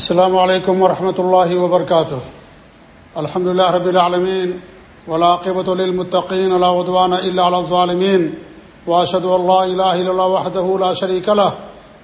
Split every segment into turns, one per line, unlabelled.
السلام علیکم ورحمۃ اللہ وبرکاتہ۔ الحمد اللہ رب العالمین ولاقبۃ للمتقین لا عدوان الا على الظالمین۔ واشهد ان لا اله الا الله وحده لا شريك له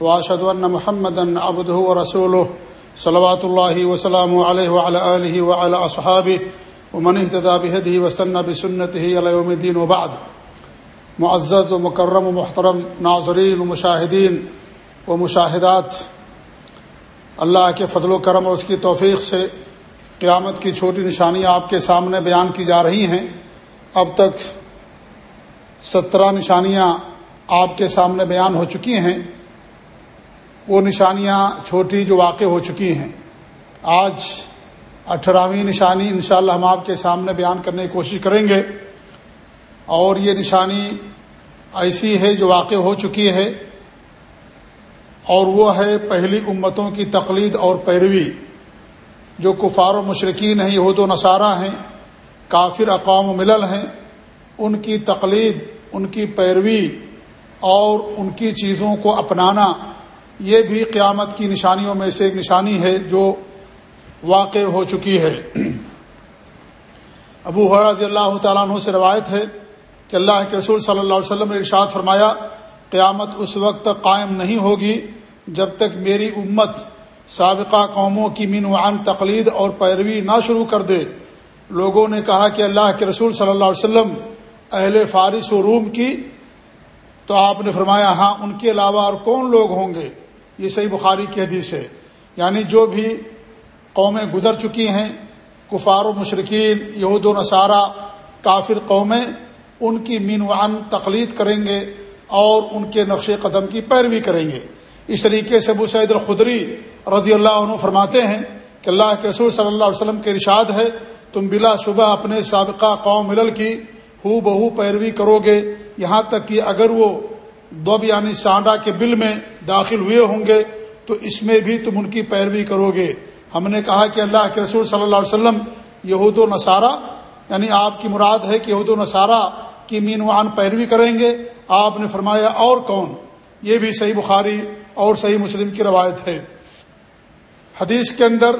واشهد ان محمدا عبده ورسوله صلوات الله وسلامه عليه وعلى اله وعلى اصحابه ومن اهتدى بهديه واستنى بسنته الى يوم الدين وبعد۔ معزز ومكرم ومحترم ناظرین ومشاهدین ومشاهدات اللہ کے فضل و کرم اور اس کی توفیق سے قیامت کی چھوٹی نشانیاں آپ کے سامنے بیان کی جا رہی ہیں۔ اب تک سترہ نشانیاں آپ کے سامنے بیان ہو چکی ہیں۔ وہ نشانیاں چھوٹی جو واقع ہو چکی ہیں۔ آج اٹھارہویں نشانی انشاءاللہ ہم آپ کے سامنے بیان کرنے کی کوشش کریں گے۔ اور یہ نشانی ایسی ہے جو واقع ہو چکی ہے۔ اور وہ ہے پہلی امتوں کی تقلید اور پیروی۔ جو کفار و مشرقین ہیں، یہود و نصارہ ہیں، کافر اقوام و ملل ہیں، ان کی تقلید، ان کی پیروی اور ان کی چیزوں کو اپنانا، یہ بھی قیامت کی نشانیوں میں سے ایک نشانی ہے جو واقع ہو چکی ہے۔ ابو رضی اللہ تعالیٰ عنہ سے روایت ہے کہ اللہ کے رسول صلی اللہ علیہ وسلم نے ارشاد فرمایا قیامت اس وقت تک قائم نہیں ہوگی جب تک میری امت سابقہ قوموں کی من وعن تقلید اور پیروی نہ شروع کر دے۔ لوگوں نے کہا کہ اللہ کے رسول صلی اللہ علیہ وسلم اہل فارس و روم کی۔ تو آپ نے فرمایا ہاں ان کے علاوہ اور کون لوگ ہوں گے؟ یہ صحیح بخاری کی حدیث ہے۔ یعنی جو بھی قومیں گزر چکی ہیں، کفار و مشرقین یہود و نصارہ، کافر قومیں، ان کی مین وعن تقلید کریں گے۔ اور ان کے نقش قدم کی پیروی کریں گے۔ اس طریقے سے ابو سعید الخدری رضی اللہ عنہ فرماتے ہیں کہ اللہ کے رسول صلی اللہ علیہ وسلم کے ارشاد ہے، تم بلا شبہ اپنے سابقہ قوم ملل کی ہو بہو پیروی کرو گے۔ یہاں تک کہ اگر وہ دب یعنی سانڈا کے بل میں داخل ہوئے ہوں گے، تو اس میں بھی تم ان کی پیروی کرو گے۔ ہم نے کہا کہ اللہ کے رسول صلی اللہ علیہ وسلم یہود و نصارہ یعنی آپ کی مراد ہے کہ یہود و نصارہ کی مینوان پیروی کریں گے۔ آپ نے فرمایا، اور کون؟ یہ بھی صحیح بخاری اور صحیح مسلم کی روایت ہے۔ حدیث کے اندر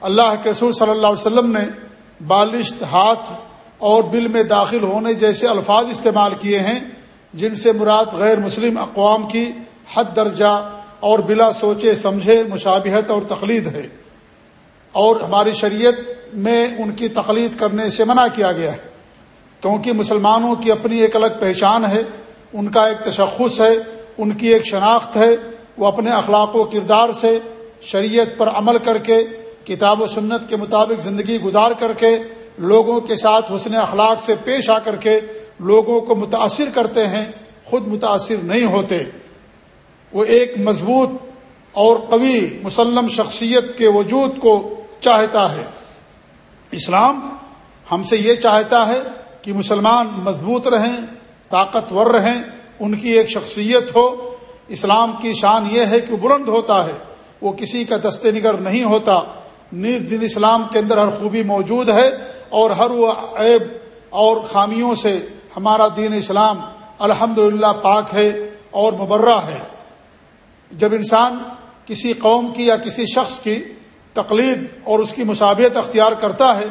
اللہ کے رسول صلی اللہ علیہ وسلم نے بالشت ہاتھ اور بل میں داخل ہونے جیسے الفاظ استعمال کیے ہیں، جن سے مراد غیر مسلم اقوام کی حد درجہ اور بلا سوچے، سمجھے، مشابہت اور تقلید ہے۔ اور ہماری شریعت میں ان کی تقلید کرنے سے منع کیا گیا ہے۔ کیونکہ مسلمانوں کی اپنی ایک الگ پہچان ہے، ان کا ایک تشخص ہے، ان کی ایک شناخت ہے، وہ اپنے اخلاق و کردار سے شریعت پر عمل کر کے، کتاب و سنت کے مطابق زندگی گزار کر کے، لوگوں کے ساتھ حسن اخلاق سے پیش آ کر کے لوگوں کو متاثر کرتے ہیں، خود متاثر نہیں ہوتے۔ وہ ایک مضبوط اور قوی مسلم شخصیت کے وجود کو چاہتا ہے۔ اسلام ہم سے یہ چاہتا ہے کہ مسلمان مضبوط رہیں، طاقتور رہیں، ان کی ایک شخصیت ہو۔ اسلام کی شان یہ ہے کہ بلند ہوتا ہے، وہ کسی کا دست نگر نہیں ہوتا۔ نیز دن اسلام کے اندر ہر خوبی موجود ہے اور ہر وہ عیب اور خامیوں سے ہمارا دین اسلام الحمد پاک ہے اور مبرہ ہے۔ جب انسان کسی قوم کی یا کسی شخص کی تقلید اور اس کی مشابہت اختیار کرتا ہے،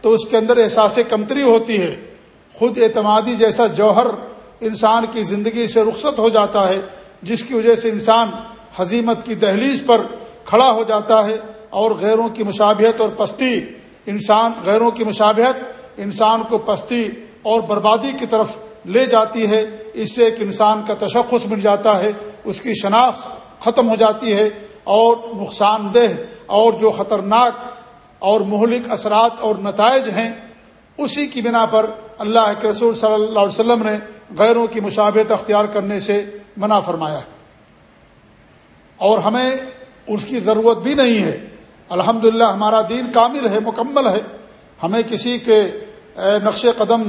تو اس کے اندر احساس کمتری ہوتی ہے۔ خود اعتمادی جیسا جوہر انسان کی زندگی سے رخصت ہو جاتا ہے، جس کی وجہ سے انسان حزیمت کی دہلیز پر کھڑا ہو جاتا ہے اور غیروں کی مشابہت اور پستی، انسان، غیروں کی مشابہت انسان کو پستی اور بربادی کی طرف لے جاتی ہے، اس سے ایک انسان کا تشخص مل جاتا ہے، اس کی شناخت ختم ہو جاتی ہے اور نقصان دہ اور جو خطرناک اور مہلک اثرات اور نتائج ہیں، اسی کی بنا پر اللہ کے رسول صلی اللہ علیہ وسلم نے غیروں کی مشابہت اختیار کرنے سے منع فرمایا اور ہمیں اس کی ضرورت بھی نہیں ہے۔ الحمد ہمارا دین کامل ہے، مکمل ہے۔ ہمیں کسی کے نقش قدم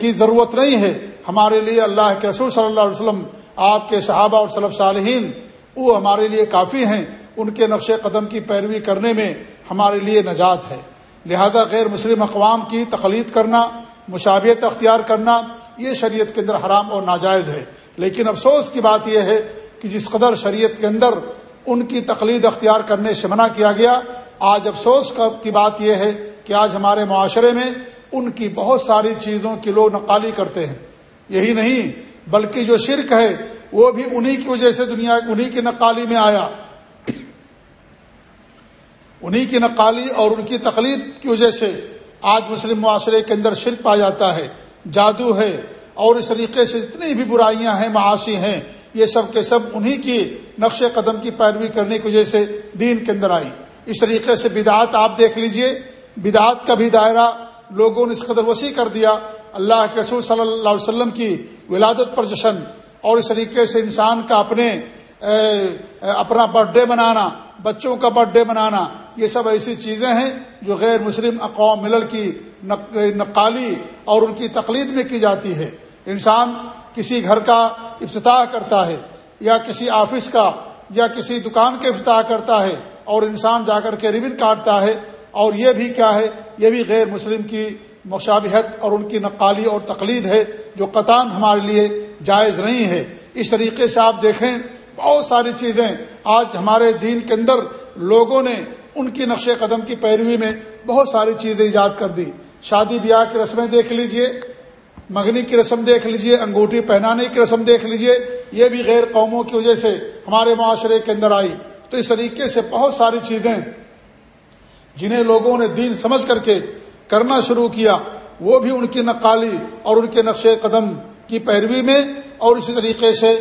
کی ضرورت نہیں ہے۔ ہمارے لیے اللہ کے رسول صلی اللہ علیہ وسلم، آپ کے صحابہ اور صلب صالحین، وہ ہمارے لیے کافی ہیں۔ ان کے نقش قدم کی پیروی کرنے میں ہمارے لیے نجات ہے۔ لہذا غیر مسلم اقوام کی تخلیق کرنا مشابیت اختیار کرنا یہ شریعت کے اندر حرام اور ناجائز ہے۔ لیکن افسوس کی بات یہ ہے کہ جس قدر شریعت کے اندر ان کی تقلید اختیار کرنے سے منع کیا گیا، آج افسوس کی بات یہ ہے کہ آج ہمارے معاشرے میں ان کی بہت ساری چیزوں کی لوگ نقالی کرتے ہیں۔ یہی نہیں، بلکہ جو شرک ہے، وہ بھی انہی کی وجہ سے دنیا انہی کی نقالی میں آیا۔ انہی کی نقالی اور ان کی تقلید کی وجہ سے آج مسلم معاشرے کے اندر شرک پا جاتا ہے، جادو ہے، اور اس طریقے سے جتنی بھی برائیاں ہیں، معاشی ہیں، یہ سب کے سب انہی کی نقش قدم کی پیروی کرنے کی وجہ سے دین کے اندر آئی اس طریقے سے بدعات آپ دیکھ لیجیے۔ بدعات کا بھی دائرہ لوگوں نے اس قدر وسیع کر دیا۔ اللہ کے رسول صلی اللہ علیہ وسلم کی ولادت پر جشن، اور اس طریقے سے انسان کا اپنے اپنا برتھ ڈے منانا، بچوں کا برتھ ڈے منانا یہ سب ایسی چیزیں ہیں جو غیر مسلم اقوام ملل کی نقالی اور ان کی تقلید میں کی جاتی ہے۔ انسان کسی گھر کا افتتاح کرتا ہے، یا کسی آفس کا، یا کسی دکان کے افتتاح کرتا ہے اور انسان جا کر کے ریبن کاٹتا ہے۔ اور یہ بھی کیا ہے، یہ بھی غیر مسلم کی مشابہت اور ان کی نقالی اور تقلید ہے جو قطان ہمارے لیے جائز نہیں ہے۔ اس طریقے سے آپ دیکھیں، بہت ساری چیزیں آج ہمارے دین کے اندر لوگوں نے ان کی نقش قدم کی پیروی میں بہت ساری چیزیں ایجاد کر دی۔ شادی بیاہ کی رسمیں دیکھ لیجیے، مگنی کی رسم دیکھ لیجیے، انگوٹھی پہنانے کی رسم دیکھ لیجیے، یہ بھی غیر قوموں کی وجہ سے ہمارے معاشرے کے اندر آئی۔ تو اس طریقے سے بہت ساری چیزیں جنہیں لوگوں نے دین سمجھ کر کے کرنا شروع کیا، وہ بھی ان کی نقالی اور ان کے نقش قدم کی پیروی میں۔ اور اسی طریقے سے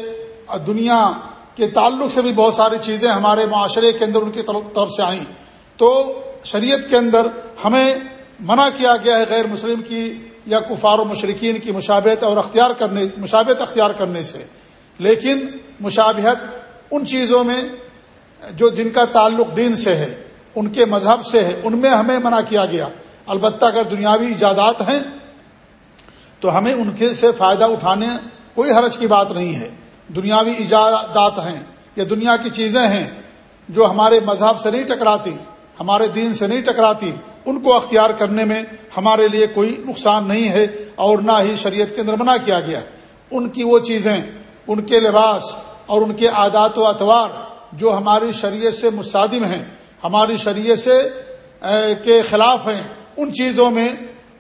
دنیا کے تعلق سے بھی بہت ساری چیزیں ہمارے معاشرے کے اندر ان کی طرف سے آئیں۔ تو شریعت کے اندر ہمیں منع کیا گیا ہے غیر مسلم کی یا کفار و مشرقین کی مشابہت اور اختیار کرنے، مشابہت اختیار کرنے سے۔ لیکن مشابہت ان چیزوں میں جو جن کا تعلق دین سے ہے، ان کے مذہب سے ہے، ان میں ہمیں منع کیا گیا۔ البتہ اگر دنیاوی ایجادات ہیں، تو ہمیں ان کے سے فائدہ اٹھانے کوئی حرج کی بات نہیں ہے۔ دنیاوی ایجادات ہیں یا دنیا کی چیزیں ہیں جو ہمارے مذہب سے نہیں ٹکراتی ہمارے دین سے نہیں ٹکراتی، ان کو اختیار کرنے میں ہمارے لیے کوئی نقصان نہیں ہے اور نہ ہی شریعت کے اندر منع کیا گیا۔ ان کی وہ چیزیں، ان کے لباس اور ان کے عادات و اطوار جو ہماری شریعت سے مصادم ہیں، ہماری شریعت سے کے خلاف ہیں، ان چیزوں میں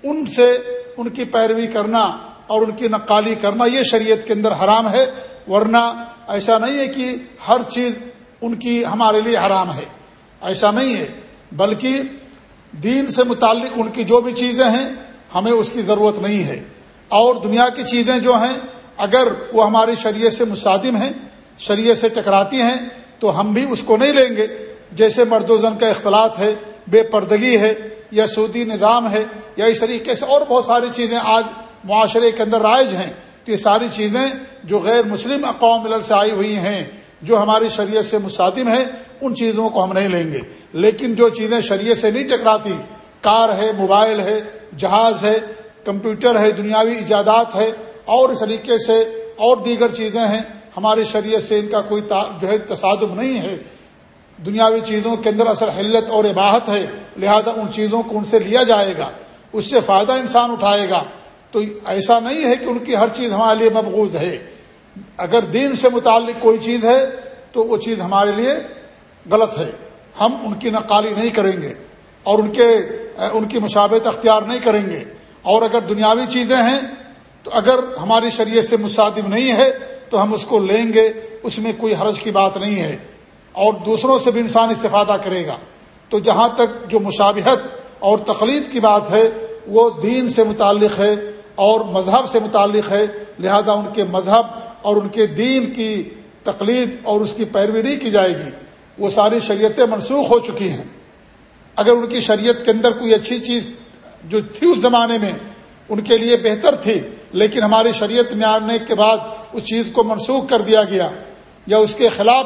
ان سے ان کی پیروی کرنا اور ان کی نقالی کرنا یہ شریعت کے اندر حرام ہے، ورنہ ایسا نہیں ہے کہ ہر چیز ان کی ہمارے لیے حرام ہے۔ ایسا نہیں ہے۔ بلکہ دین سے متعلق ان کی جو بھی چیزیں ہیں، ہمیں اس کی ضرورت نہیں ہے۔ اور دنیا کی چیزیں جو ہیں، اگر وہ ہماری شریعت سے مصادم ہیں، شریعت سے ٹکراتی ہیں، تو ہم بھی اس کو نہیں لیں گے۔ جیسے مرد و زن کا اختلاط ہے، بے پردگی ہے، یا سودی نظام ہے، یا اس طریقے سے اور بہت ساری چیزیں آج معاشرے کے اندر رائج ہیں۔ تو یہ ساری چیزیں جو غیر مسلم اقوام ملل سے آئی ہوئی ہیں جو ہماری شریعت سے مصادم ہے ان چیزوں کو ہم نہیں لیں گے۔ لیکن جو چیزیں شریعت سے نہیں ٹکراتی، کار ہے، موبائل ہے، جہاز ہے، کمپیوٹر ہے، دنیاوی ایجادات ہے، اور اس طریقے سے اور دیگر چیزیں ہیں، ہماری شریعت سے ان کا کوئی جو ہے، تصادم نہیں ہے۔ دنیاوی چیزوں کے اندر اثر حلت اور عباہت ہے، لہذا ان چیزوں کو ان سے لیا جائے گا۔ اس سے فائدہ انسان اٹھائے گا۔ تو ایسا نہیں ہے کہ ان کی ہر چیز ہمارے لیے مقبوض ہے۔ اگر دین سے متعلق کوئی چیز ہے تو وہ چیز ہمارے لیے غلط ہے۔ ہم ان کی نقالی نہیں کریں گے اور ان کے، ان کی مشابت اختیار نہیں کریں گے۔ اور اگر دنیاوی چیزیں ہیں تو اگر ہماری شریعت سے مصادم نہیں ہے تو ہم اس کو لیں گے۔ اس میں کوئی حرج کی بات نہیں ہے۔ اور دوسروں سے بھی انسان استفادہ کرے گا۔ تو جہاں تک جو مشابہت اور تقلید کی بات ہے، وہ دین سے متعلق ہے اور مذہب سے متعلق ہے۔ لہذا ان کے مذہب اور ان کے دین کی تقلید اور اس کی پیروی نہیں کی جائے گی، وہ ساری شریعتیں منسوخ ہو چکی ہیں۔ اگر ان کی شریعت کے اندر کوئی اچھی چیز جو تھی اس زمانے میں ان کے لیے بہتر تھی، لیکن ہماری شریعت میں آنے کے بعد اس چیز کو منسوخ کر دیا گیا یا اس کے خلاف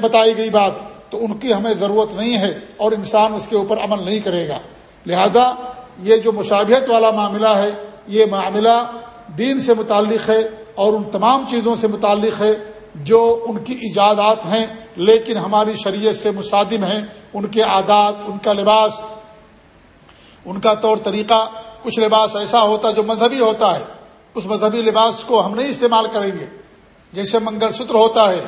بتائی گئی بات، تو ان کی ہمیں ضرورت نہیں ہے اور انسان اس کے اوپر عمل نہیں کرے گا۔ لہذا یہ جو مشابہت والا معاملہ ہے، یہ معاملہ دین سے متعلق ہے اور ان تمام چیزوں سے متعلق ہے جو ان کی ایجادات ہیں، لیکن ہماری شریعت سے مصادم ہیں۔ ان کے عادات، ان کا لباس، ان کا طور طریقہ، کچھ لباس ایسا ہوتا جو مذہبی ہوتا ہے۔ اس مذہبی لباس کو ہم نہیں استعمال کریں گے۔ جیسے منگل سوتر ہوتا ہے،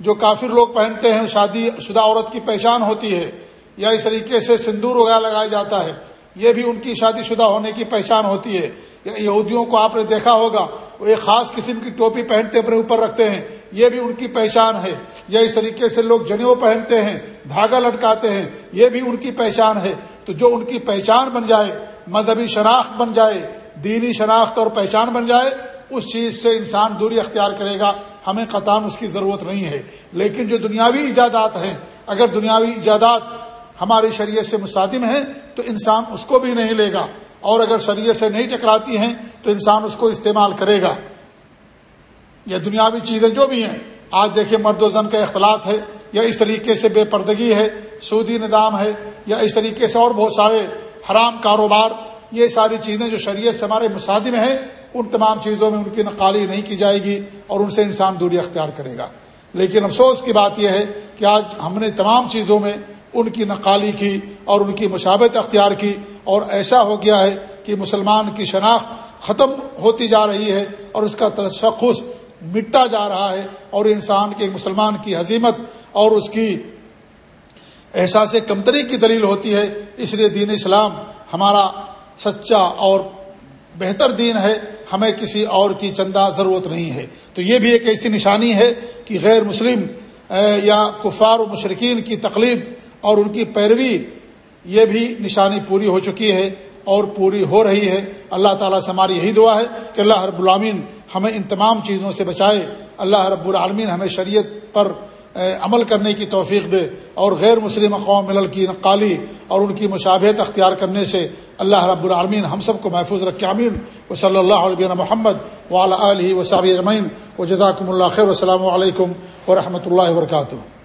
جو کافر لوگ پہنتے ہیں، شادی شدہ عورت کی پہچان ہوتی ہے، یا اس طریقے سے سندور وغیرہ لگایا جاتا ہے، یہ بھی ان کی شادی شدہ ہونے کی پہچان ہوتی ہے۔ یا یہودیوں کو آپ نے دیکھا ہوگا وہ ایک خاص قسم کی ٹوپی پہنتے اپنے اوپر رکھتے ہیں۔ یہ بھی ان کی پہچان ہے۔ یا اس طریقے سے لوگ جنیو پہنتے ہیں، دھاگا لٹکاتے ہیں۔ یہ بھی ان کی پہچان ہے۔ تو جو ان کی پہچان بن جائے، مذہبی شناخت بن جائے، دینی شناخت اور پہچان بن جائے، اس چیز سے انسان دوری اختیار کرے گا۔ ہمیں قطام اس کی ضرورت نہیں ہے۔ لیکن جو دنیاوی ایجادات ہیں، اگر دنیاوی ایجادات ہماری شریعت سے مصادم ہیں، تو انسان اس کو بھی نہیں لے گا۔ اور اگر شریعت سے نہیں ٹکراتی ہیں تو انسان اس کو استعمال کرے گا۔ یا دنیاوی چیزیں جو بھی ہیں۔ آج دیکھیں مرد و زن کا اختلاط ہے، یا اس طریقے سے بے پردگی ہے، سودی نظام ہے، یا اس طریقے سے اور بہت سارے حرام کاروبار۔ یہ ساری چیزیں جو شریعت سے ہمارے مصادم ہیں، ان تمام چیزوں میں ان کی نقالی نہیں کی جائے گی اور ان سے انسان دوری اختیار کرے گا۔ لیکن افسوس کی بات یہ ہے کہ آج ہم نے تمام چیزوں میں ان کی نقالی کی اور ان کی مشابت اختیار کی اور ایسا ہو گیا ہے کہ مسلمان کی شناخت ختم ہوتی جا رہی ہے اور اس کا تشخص مٹا جا رہا ہے اور انسان کے مسلمان کی حزیمت اور اس کی احساس کمتری کی دلیل ہوتی ہے۔ اس لیے دین اسلام ہمارا سچا اور بہتر دین ہے۔ ہمیں کسی اور کی چندہ ضرورت نہیں ہے۔ تو یہ بھی ایک ایسی نشانی ہے کہ غیر مسلم یا کفار و مشرقین کی تقلید اور ان کی پیروی یہ بھی نشانی پوری ہو چکی ہے اور پوری ہو رہی ہے۔ اللہ تعالیٰ سے ہماری یہی دعا ہے کہ اللہ رب العالمین ہمیں ان تمام چیزوں سے بچائے۔ اللہ رب العالمین ہمیں شریعت پر عمل کرنے کی توفیق دے اور غیر مسلم قوم ملل کی نقالی اور ان کی مشابہت اختیار کرنے سے اللہ رب العالمین ہم سب کو محفوظ رکھے۔ امین و صلی اللہ علیہ محمد ولا علیہ وصاب اجمین و جزاکم اللہ خیر۔ السلام علیکم و رحمۃ اللہ وبرکاتہ۔